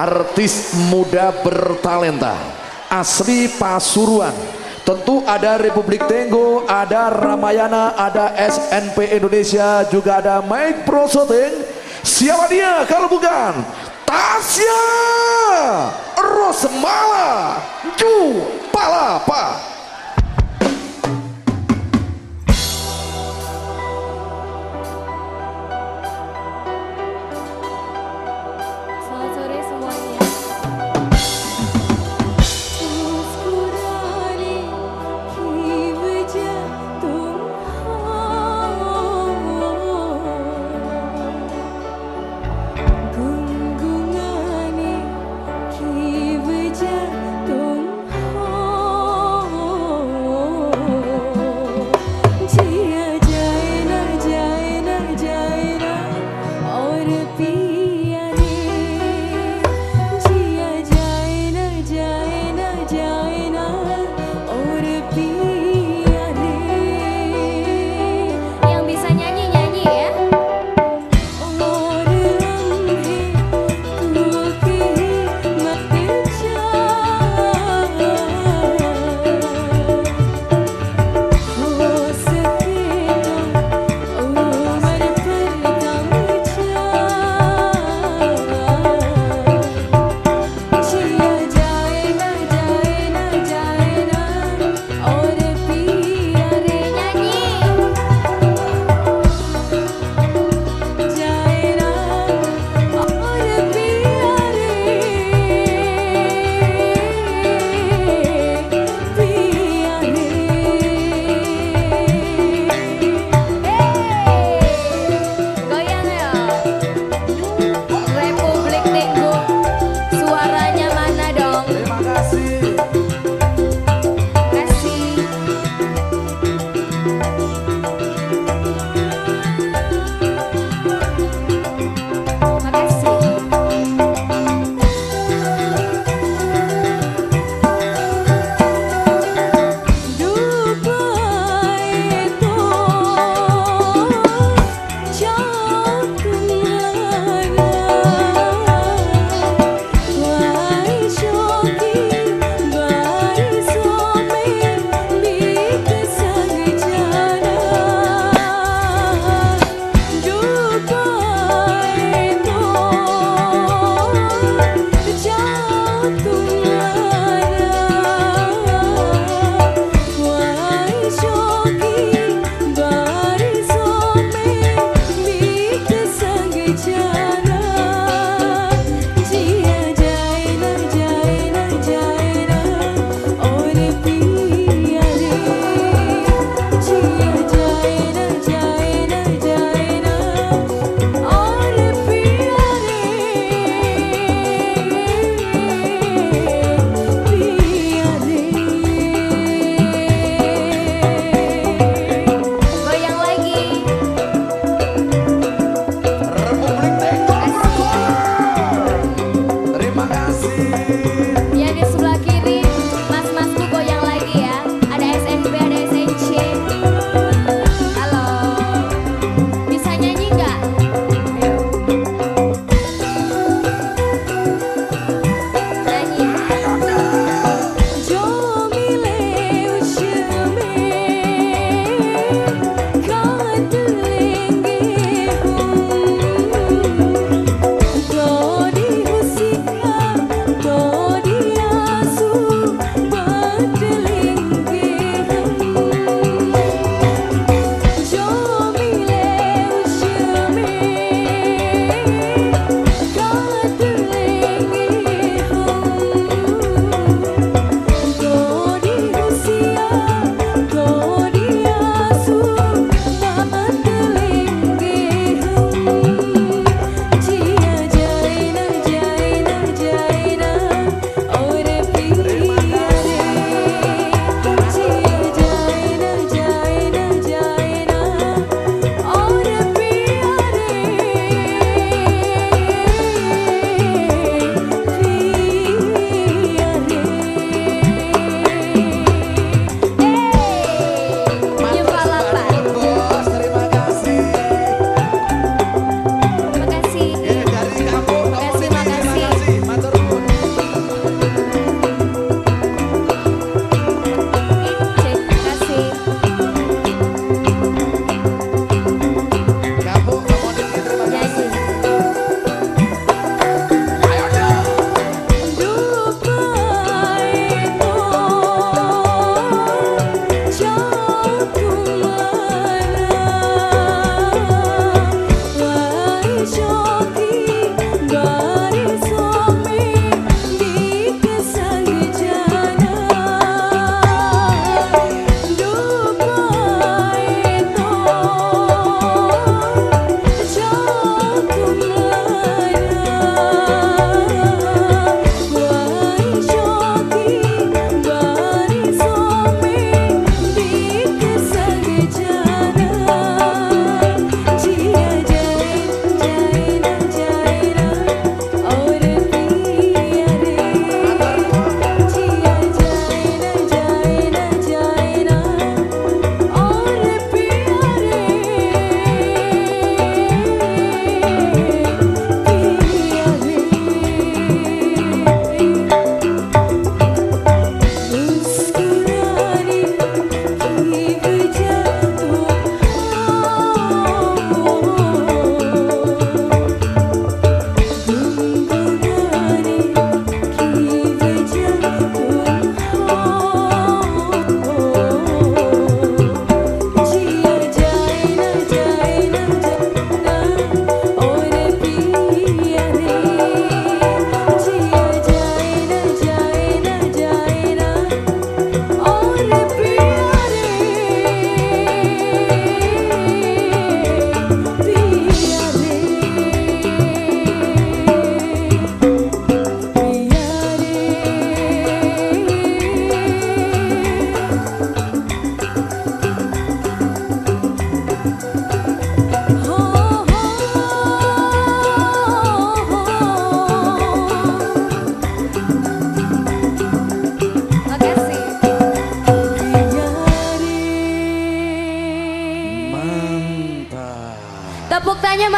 artis muda bertalenta. Asli Pasuruan. Tentu ada Republik Tenggo ada Ramayana ada SNP Indonesia juga ada Mike Pro Shooting siapa dia kalau bukan? Tasya Rosmala. Ju Palapa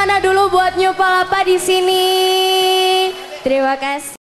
mana dulu buat New Palapa di sini. Terima kasih.